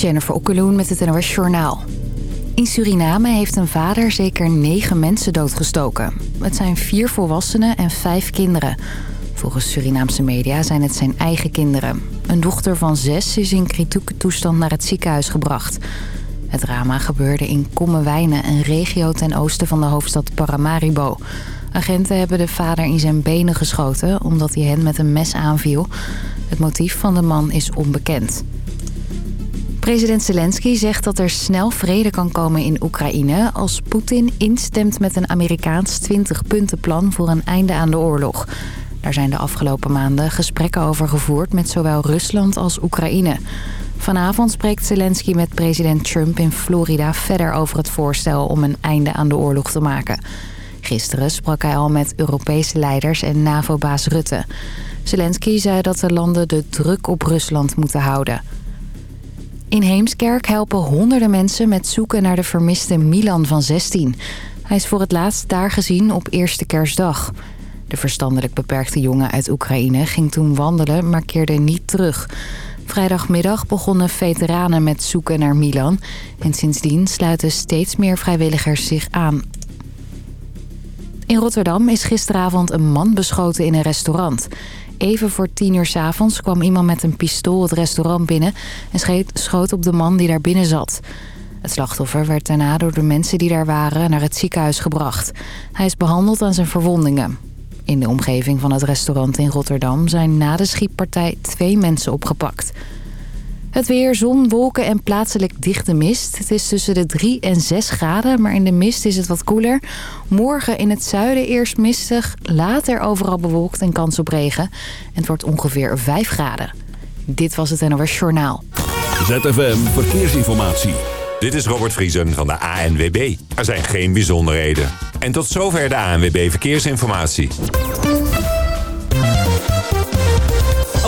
Jennifer Okkeloen met het NOS Journaal. In Suriname heeft een vader zeker negen mensen doodgestoken. Het zijn vier volwassenen en vijf kinderen. Volgens Surinaamse media zijn het zijn eigen kinderen. Een dochter van zes is in kritieke toestand naar het ziekenhuis gebracht. Het drama gebeurde in Kommerwijnen, een regio ten oosten van de hoofdstad Paramaribo. Agenten hebben de vader in zijn benen geschoten omdat hij hen met een mes aanviel. Het motief van de man is onbekend. President Zelensky zegt dat er snel vrede kan komen in Oekraïne... als Poetin instemt met een Amerikaans 20-puntenplan voor een einde aan de oorlog. Daar zijn de afgelopen maanden gesprekken over gevoerd met zowel Rusland als Oekraïne. Vanavond spreekt Zelensky met president Trump in Florida verder over het voorstel om een einde aan de oorlog te maken. Gisteren sprak hij al met Europese leiders en NAVO-baas Rutte. Zelensky zei dat de landen de druk op Rusland moeten houden. In Heemskerk helpen honderden mensen met zoeken naar de vermiste Milan van 16. Hij is voor het laatst daar gezien op eerste kerstdag. De verstandelijk beperkte jongen uit Oekraïne ging toen wandelen, maar keerde niet terug. Vrijdagmiddag begonnen veteranen met zoeken naar Milan. En sindsdien sluiten steeds meer vrijwilligers zich aan. In Rotterdam is gisteravond een man beschoten in een restaurant. Even voor tien uur s avonds kwam iemand met een pistool het restaurant binnen... en schoot op de man die daar binnen zat. Het slachtoffer werd daarna door de mensen die daar waren naar het ziekenhuis gebracht. Hij is behandeld aan zijn verwondingen. In de omgeving van het restaurant in Rotterdam zijn na de schietpartij twee mensen opgepakt. Het weer, zon, wolken en plaatselijk dichte mist. Het is tussen de 3 en 6 graden, maar in de mist is het wat koeler. Morgen in het zuiden eerst mistig, later overal bewolkt en kans op regen. En het wordt ongeveer 5 graden. Dit was het NOS Journaal. ZFM Verkeersinformatie. Dit is Robert Vriesen van de ANWB. Er zijn geen bijzonderheden. En tot zover de ANWB Verkeersinformatie.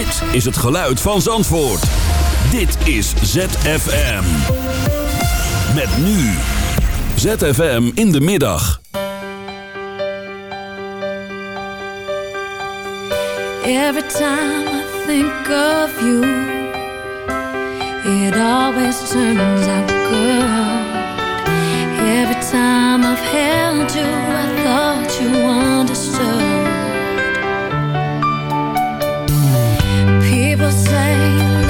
Dit is het geluid van Zandvoort. Dit is ZFM. Met nu. ZFM in de middag. Every time I think of you It always turns out good Every time I've held you I thought you understood People say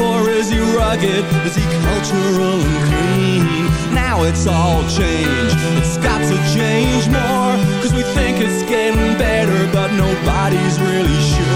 Or is he rugged? Is he cultural and clean? Now it's all changed. It's got to change more. Cause we think it's getting better, but nobody's really sure.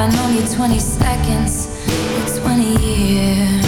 I've known you 20 seconds, 20 years.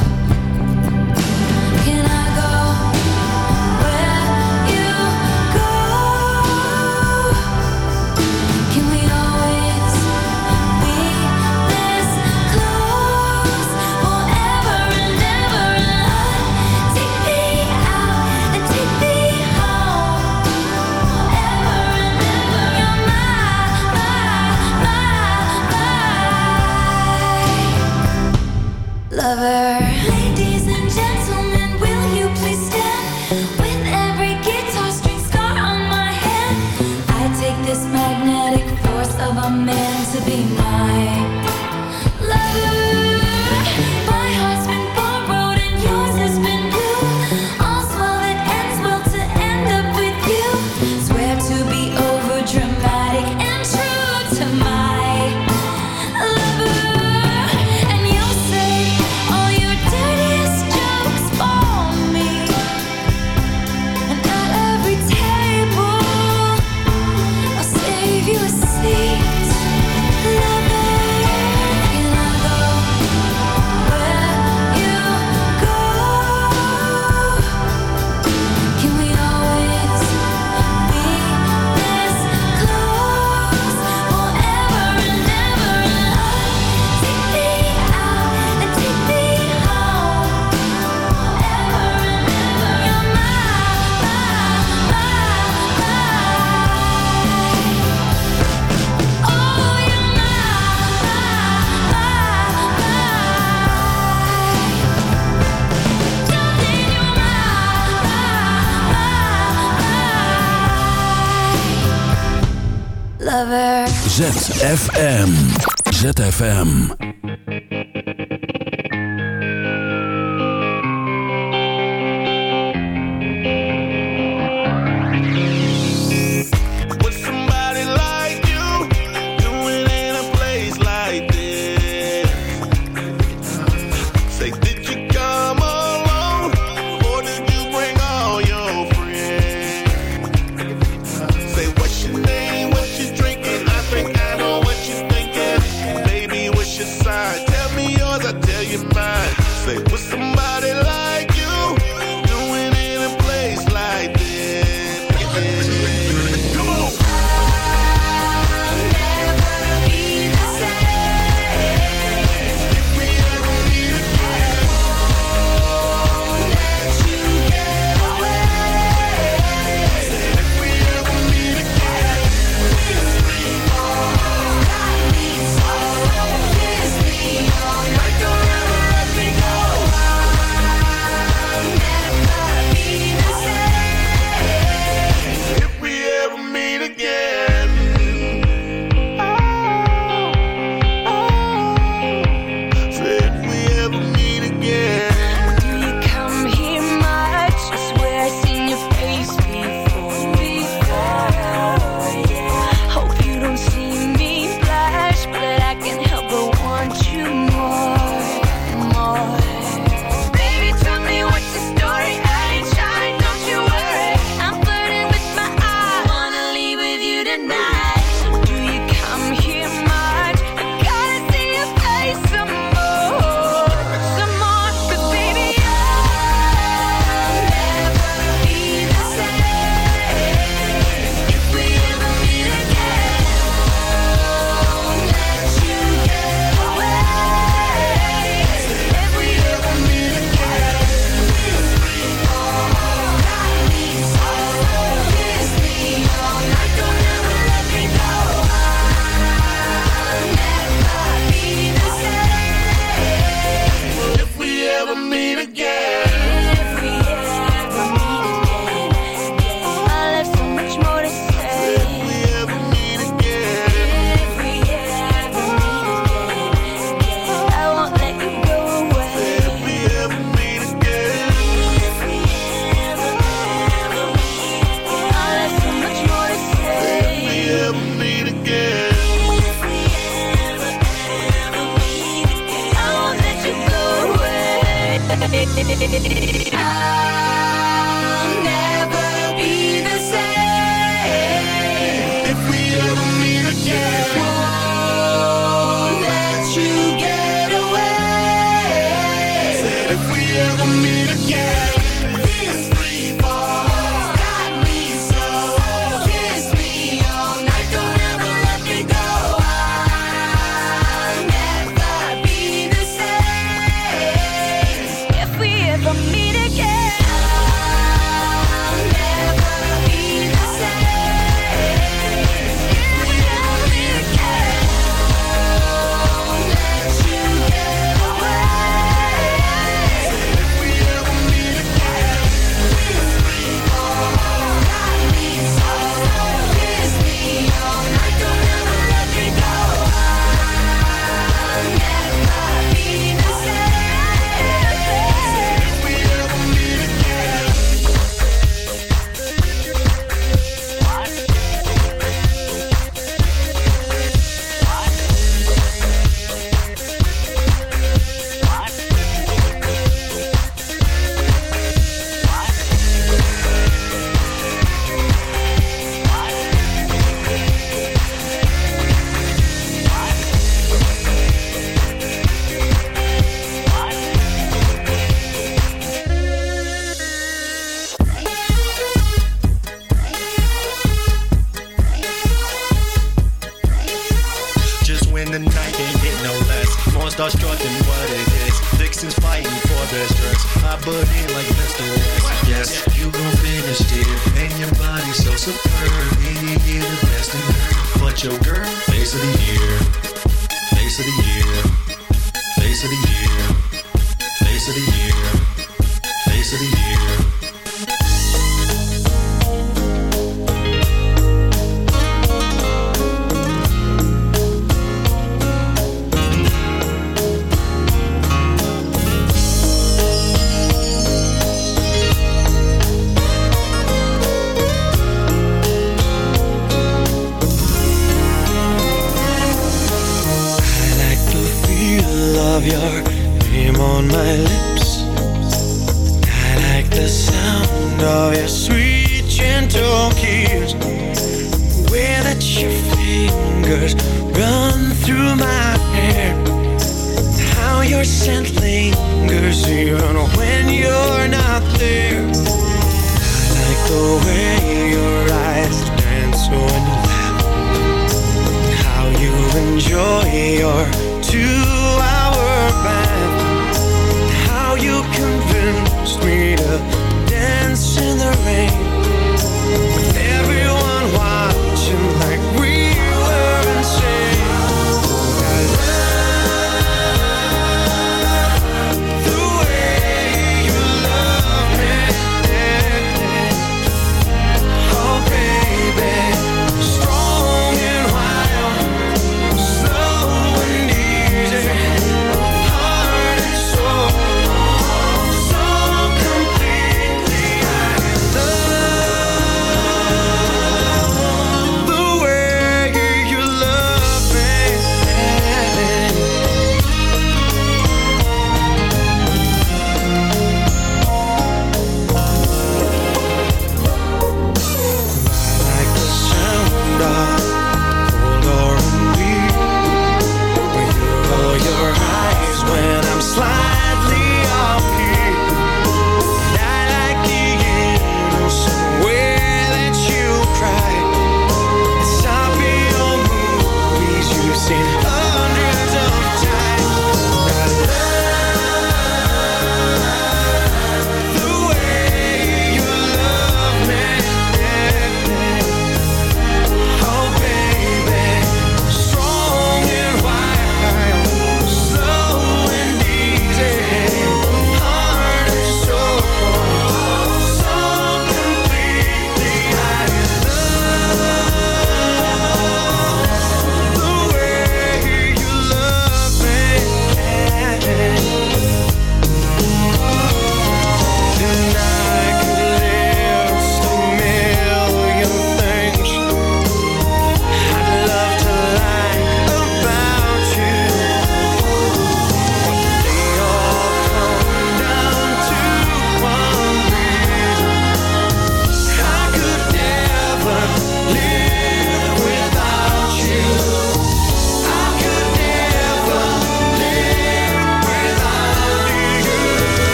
Start strutting what it is. Vixen's fighting for their stress. I butt in like Mr. West. Yes, you gon' finish dear. And your body so superb. you yeah, the best in her. But your girl, face of the year. Face of the year. Face of the year. Face of the year. Face of the year.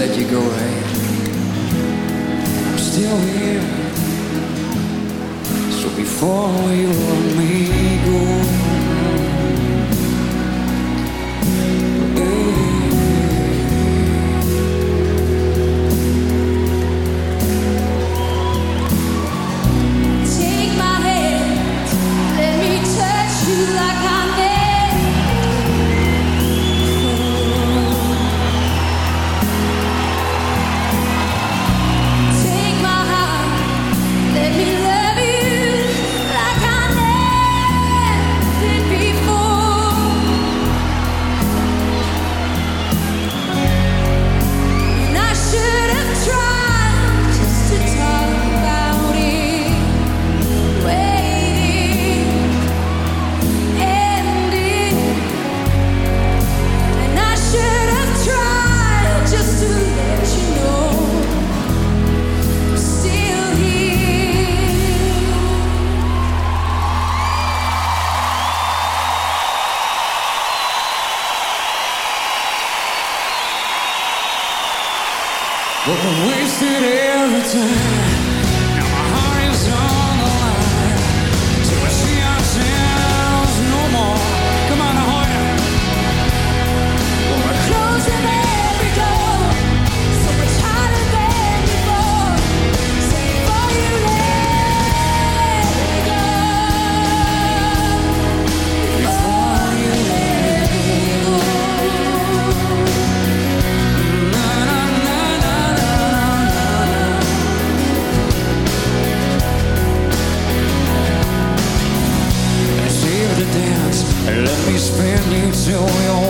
let you go, right? I'm still here. So before you want me. spin me till your